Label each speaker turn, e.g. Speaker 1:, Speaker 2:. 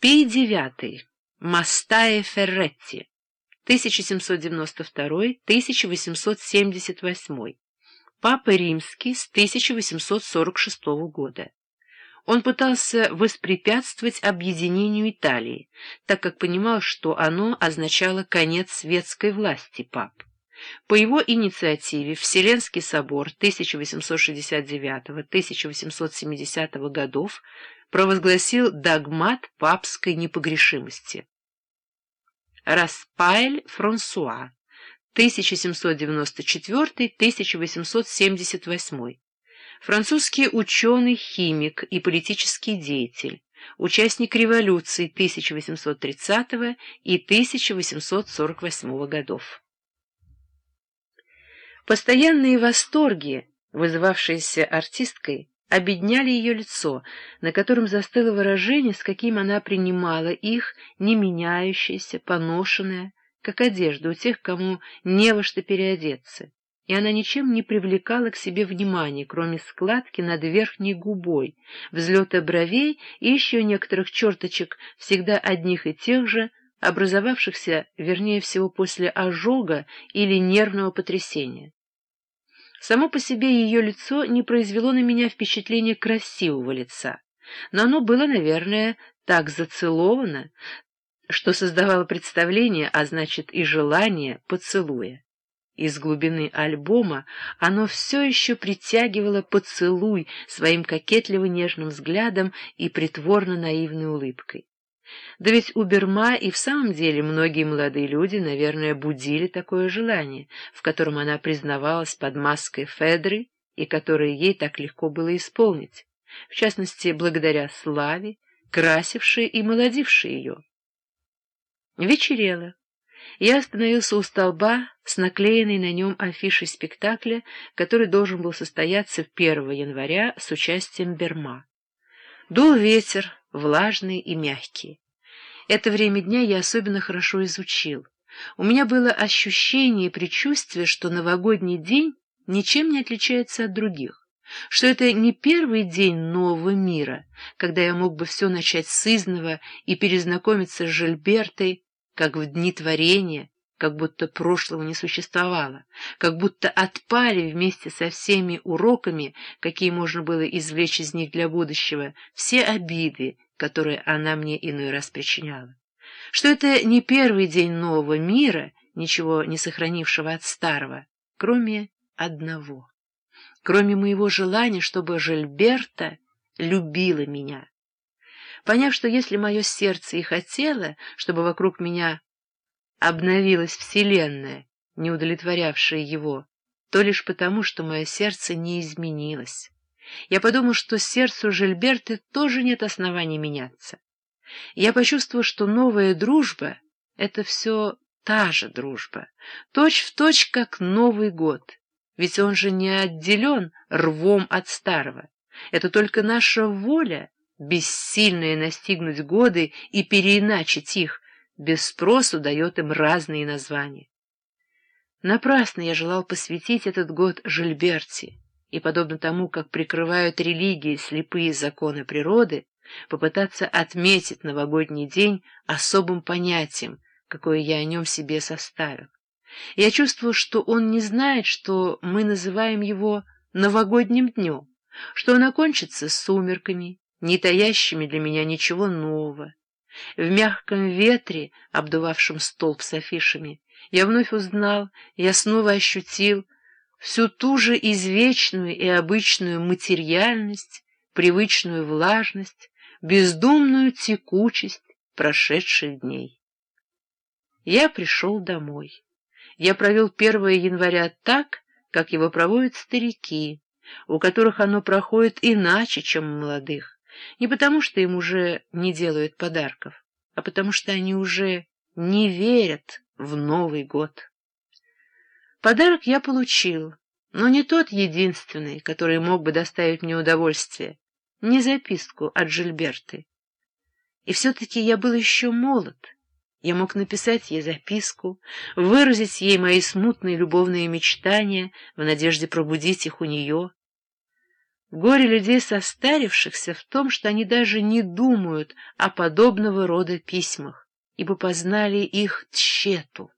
Speaker 1: Пий IX. Мастае Ферретти. 1792-1878. Папа Римский с 1846 года. Он пытался воспрепятствовать объединению Италии, так как понимал, что оно означало конец светской власти пап. По его инициативе Вселенский собор 1869-1870 годов провозгласил догмат папской непогрешимости. Распайль Франсуа, 1794-1878. Французский ученый-химик и политический деятель, участник революции 1830 и 1848 годов. Постоянные восторги, вызывавшиеся артисткой, обедняли ее лицо, на котором застыло выражение, с каким она принимала их, не меняющееся, поношенное, как одежда у тех, кому не во что переодеться, и она ничем не привлекала к себе внимания, кроме складки над верхней губой, взлета бровей и еще некоторых черточек, всегда одних и тех же, образовавшихся, вернее всего, после ожога или нервного потрясения. Само по себе ее лицо не произвело на меня впечатления красивого лица, но оно было, наверное, так зацеловано, что создавало представление, а значит и желание поцелуя. Из глубины альбома оно все еще притягивало поцелуй своим кокетливо-нежным взглядом и притворно-наивной улыбкой. Да ведь у Берма и в самом деле многие молодые люди, наверное, будили такое желание, в котором она признавалась под маской Федры и которое ей так легко было исполнить, в частности, благодаря славе, красившей и молодившей ее. Вечерело. Я остановился у столба с наклеенной на нем афишей спектакля, который должен был состояться 1 января с участием Берма. Дул ветер, влажный и мягкий. Это время дня я особенно хорошо изучил. У меня было ощущение и предчувствие, что новогодний день ничем не отличается от других, что это не первый день нового мира, когда я мог бы все начать с изного и перезнакомиться с Жильбертой, как в дни творения, как будто прошлого не существовало, как будто отпали вместе со всеми уроками, какие можно было извлечь из них для будущего, все обиды, которые она мне иной раз причиняла. Что это не первый день нового мира, ничего не сохранившего от старого, кроме одного, кроме моего желания, чтобы Жильберта любила меня. Поняв, что если мое сердце и хотело, чтобы вокруг меня обновилась вселенная, не удовлетворявшая его, то лишь потому, что мое сердце не изменилось. Я подумал, что сердцу Жильберты тоже нет оснований меняться. Я почувствовал, что новая дружба — это все та же дружба, точь в точь, как Новый год, ведь он же не отделен рвом от старого. Это только наша воля, бессильная настигнуть годы и переиначить их, без спросу дает им разные названия. Напрасно я желал посвятить этот год Жильберти, и, подобно тому, как прикрывают религии слепые законы природы, попытаться отметить новогодний день особым понятием, какое я о нем себе составил. Я чувствовал, что он не знает, что мы называем его новогодним днем, что он окончится сумерками, не таящими для меня ничего нового, в мягком ветре, обдувавшем столб с афишами, я вновь узнал, я снова ощутил всю ту же извечную и обычную материальность, привычную влажность, бездумную текучесть прошедших дней. Я пришел домой. Я провел 1 января так, как его проводят старики, у которых оно проходит иначе, чем у молодых. Не потому, что им уже не делают подарков, а потому что они уже не верят в Новый год. Подарок я получил, но не тот единственный, который мог бы доставить мне удовольствие, не записку от Жильберты. И все-таки я был еще молод. Я мог написать ей записку, выразить ей мои смутные любовные мечтания в надежде пробудить их у нее, Горе людей состарившихся в том, что они даже не думают о подобного рода письмах, ибо познали их тщету.